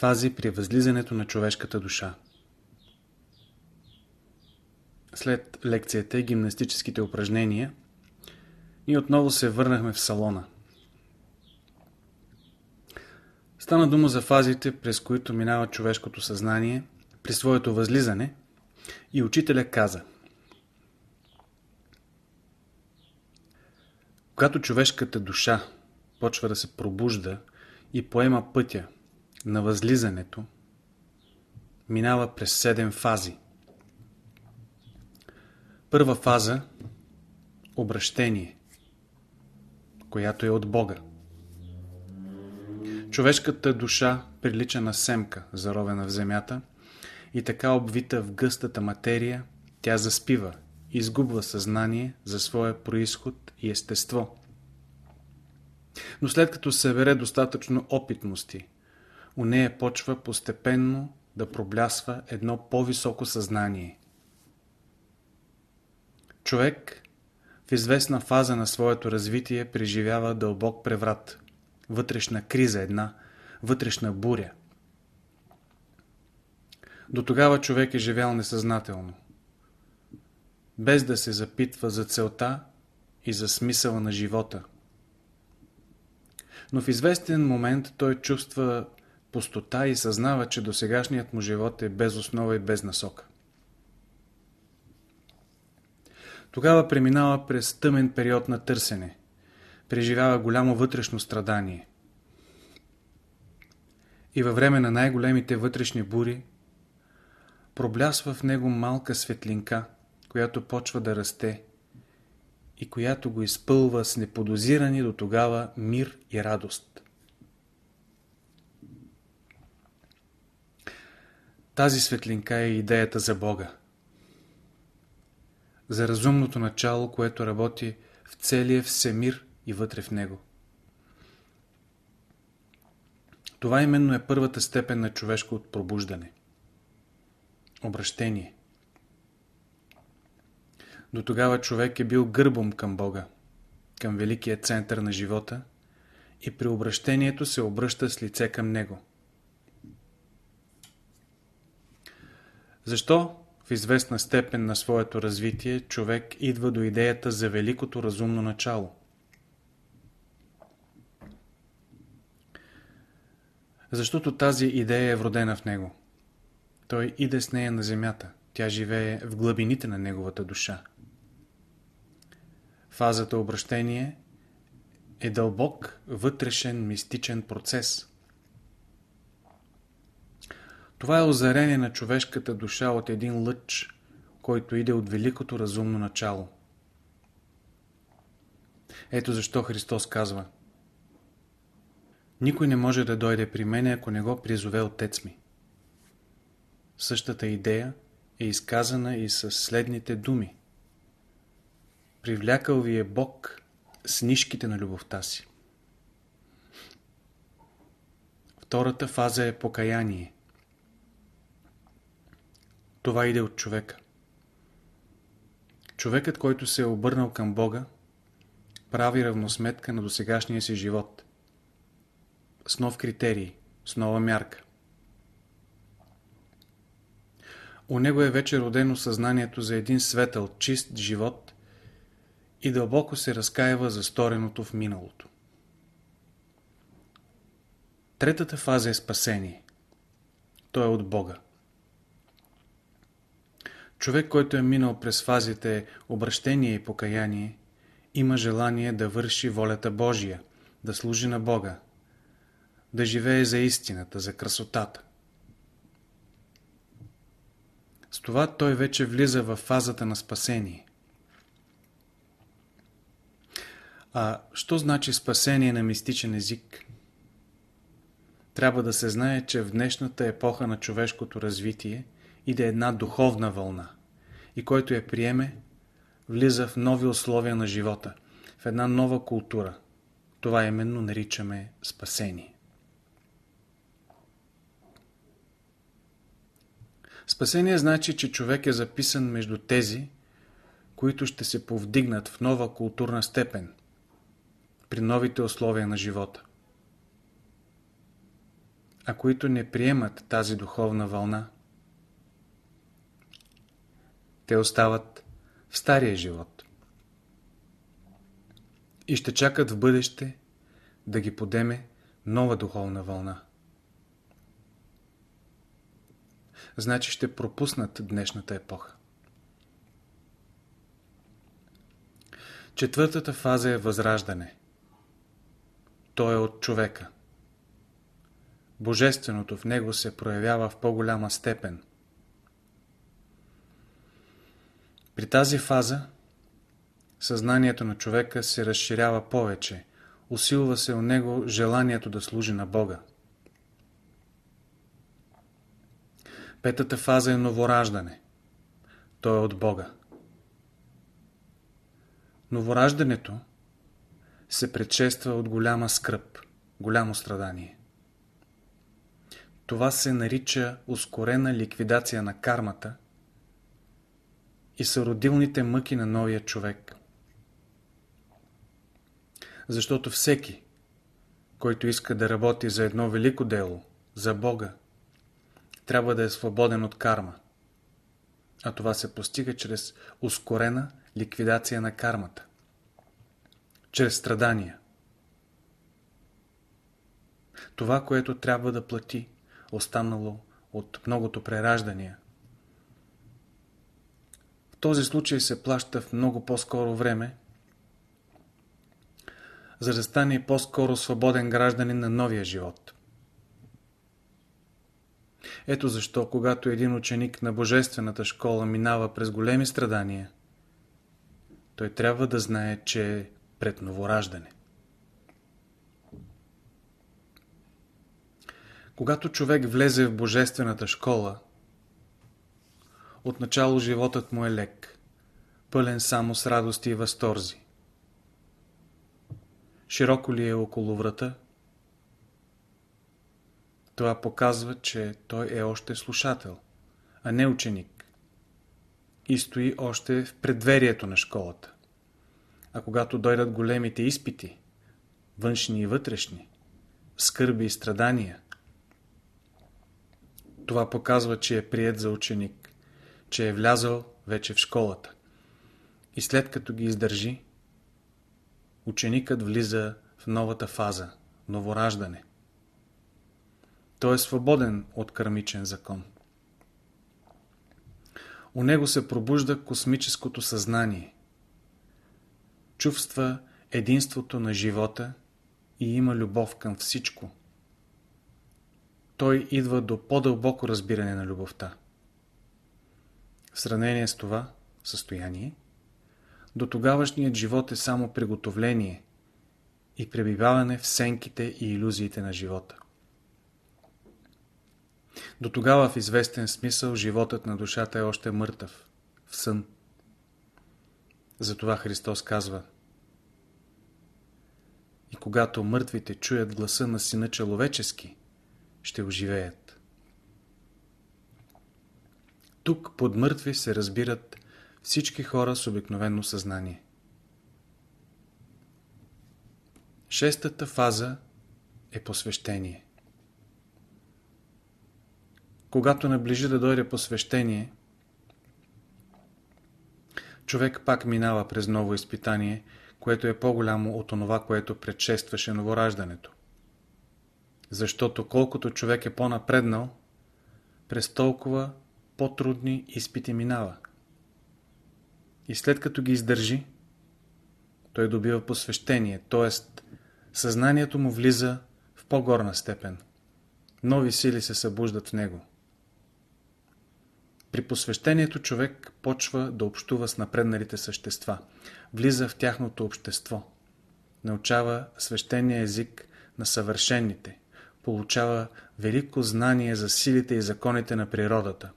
Фази при възлизането на човешката душа След лекцията и гимнастическите упражнения, ние отново се върнахме в салона. Стана дума за фазите, през които минава човешкото съзнание при своето възлизане и учителя каза Когато човешката душа почва да се пробужда и поема пътя на възлизането, минава през седем фази. Първа фаза – обращение, която е от Бога. Човешката душа прилича на семка, заровена в земята, и така обвита в гъстата материя, тя заспива, изгубва съзнание за своя происход и естество. Но след като събере достатъчно опитности, у нея почва постепенно да проблясва едно по-високо съзнание. Човек в известна фаза на своето развитие преживява дълбок преврат, вътрешна криза една, вътрешна буря. До тогава човек е живял несъзнателно, без да се запитва за целта и за смисъла на живота. Но в известен момент той чувства пустота и съзнава, че досегашният му живот е без основа и без насока. Тогава преминава през тъмен период на търсене. Преживява голямо вътрешно страдание. И във време на най-големите вътрешни бури проблясва в него малка светлинка, която почва да расте и която го изпълва с неподозирани до тогава мир и радост. Тази светлинка е идеята за Бога. За разумното начало, което работи в целия всемир и вътре в него. Това именно е първата степен на човешко пробуждане. Обращение. До тогава човек е бил гърбом към Бога, към великия център на живота и при обращението се обръща с лице към Него. Защо в известна степен на своето развитие човек идва до идеята за великото разумно начало? Защото тази идея е вродена в него. Той иде с нея на земята. Тя живее в глъбините на неговата душа. Фазата обращение е дълбок, вътрешен, мистичен процес. Това е озарение на човешката душа от един лъч, който иде от великото разумно начало. Ето защо Христос казва Никой не може да дойде при мене, ако не го призове Отец ми. Същата идея е изказана и с следните думи. Привлякал ви е Бог с нишките на любовта си. Втората фаза е покаяние. Това иде от човека. Човекът, който се е обърнал към Бога, прави равносметка на досегашния си живот. С нов критерий, с нова мярка. У него е вече родено съзнанието за един светъл, чист живот и дълбоко се разкаива за стореното в миналото. Третата фаза е спасение. То е от Бога. Човек, който е минал през фазите обращение и покаяние, има желание да върши волята Божия, да служи на Бога, да живее за истината, за красотата. С това той вече влиза в фазата на спасение. А що значи спасение на мистичен език? Трябва да се знае, че в днешната епоха на човешкото развитие иде една духовна вълна и който я приеме, влиза в нови условия на живота, в една нова култура. Това именно наричаме спасение. Спасение значи, че човек е записан между тези, които ще се повдигнат в нова културна степен при новите условия на живота. а които не приемат тази духовна вълна, те остават в стария живот и ще чакат в бъдеще да ги подеме нова духовна вълна. Значи ще пропуснат днешната епоха. Четвъртата фаза е възраждане. То е от човека. Божественото в него се проявява в по-голяма степен. При тази фаза съзнанието на човека се разширява повече, усилва се у него желанието да служи на Бога. Петата фаза е новораждане. То е от Бога. Новораждането се предшества от голяма скръп, голямо страдание. Това се нарича ускорена ликвидация на кармата и са родилните мъки на новия човек. Защото всеки, който иска да работи за едно велико дело, за Бога, трябва да е свободен от карма. А това се постига чрез ускорена ликвидация на кармата. Чрез страдания. Това, което трябва да плати, останало от многото прераждания. Този случай се плаща в много по-скоро време, за да стане по-скоро свободен гражданин на новия живот. Ето защо, когато един ученик на Божествената школа минава през големи страдания, той трябва да знае, че е пред новораждане. Когато човек влезе в Божествената школа, отначало животът му е лек, пълен само с радости и възторзи. Широко ли е около врата? Това показва, че той е още слушател, а не ученик. И стои още в предверието на школата. А когато дойдат големите изпити, външни и вътрешни, скърби и страдания, това показва, че е прият за ученик, че е влязъл вече в школата. И след като ги издържи, ученикът влиза в новата фаза, новораждане. Той е свободен от кармичен закон. У него се пробужда космическото съзнание. Чувства единството на живота и има любов към всичко. Той идва до по-дълбоко разбиране на любовта. В сравнение с това състояние, до тогавашният живот е само приготовление и пребиваване в сенките и иллюзиите на живота. До тогава в известен смисъл животът на душата е още мъртъв, в сън. Затова Христос казва И когато мъртвите чуят гласа на Сина Человечески, ще оживеят. Тук под мъртви се разбират всички хора с обикновено съзнание. Шестата фаза е посвещение. Когато наближи да дойде посвещение, човек пак минава през ново изпитание, което е по-голямо от онова, което предшестваше новораждането. Защото колкото човек е по-напреднал, през толкова по-трудни изпити минава. И след като ги издържи, той добива посвещение, т.е. съзнанието му влиза в по-горна степен. Нови сили се събуждат в него. При посвещението човек почва да общува с напредналите същества, влиза в тяхното общество, научава свещения език на съвършенните, получава велико знание за силите и законите на природата.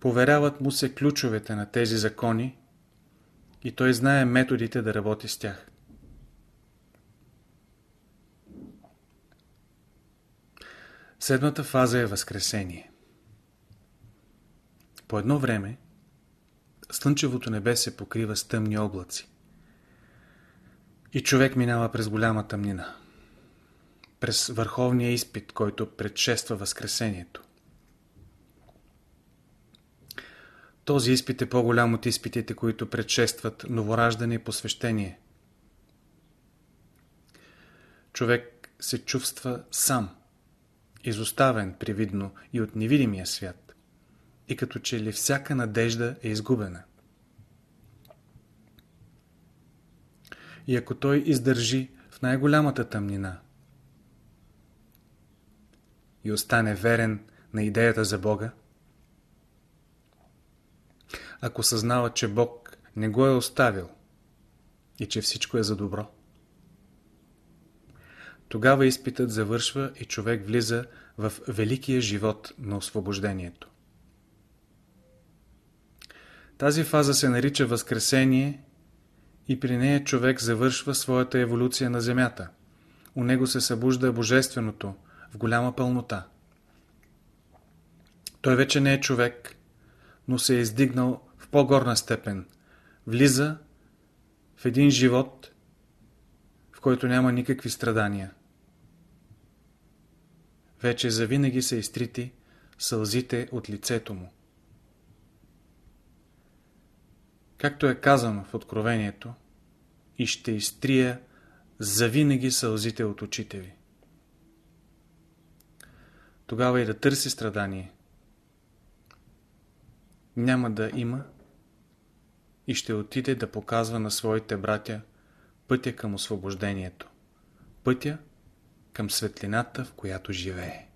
Поверяват му се ключовете на тези закони и той знае методите да работи с тях. Седмата фаза е Възкресение. По едно време слънчевото небе се покрива с тъмни облаци и човек минава през голяма тъмнина. през върховния изпит, който предшества Възкресението. Този изпит е по-голям от изпитите, които предшестват новораждане и посвещение. Човек се чувства сам, изоставен привидно и от невидимия свят, и като че ли всяка надежда е изгубена. И ако той издържи в най-голямата тъмнина и остане верен на идеята за Бога, ако съзнава, че Бог не го е оставил и че всичко е за добро. Тогава изпитът завършва и човек влиза в великия живот на освобождението. Тази фаза се нарича Възкресение и при нея човек завършва своята еволюция на Земята. У него се събужда Божественото в голяма пълнота. Той вече не е човек, но се е издигнал по-горна степен. Влиза в един живот, в който няма никакви страдания. Вече завинаги са изтрити сълзите от лицето му. Както е казано в Откровението, и ще изтрия завинаги сълзите от очите ви. Тогава и да търси страдание. Няма да има и ще отиде да показва на своите братя пътя към освобождението, пътя към светлината, в която живее.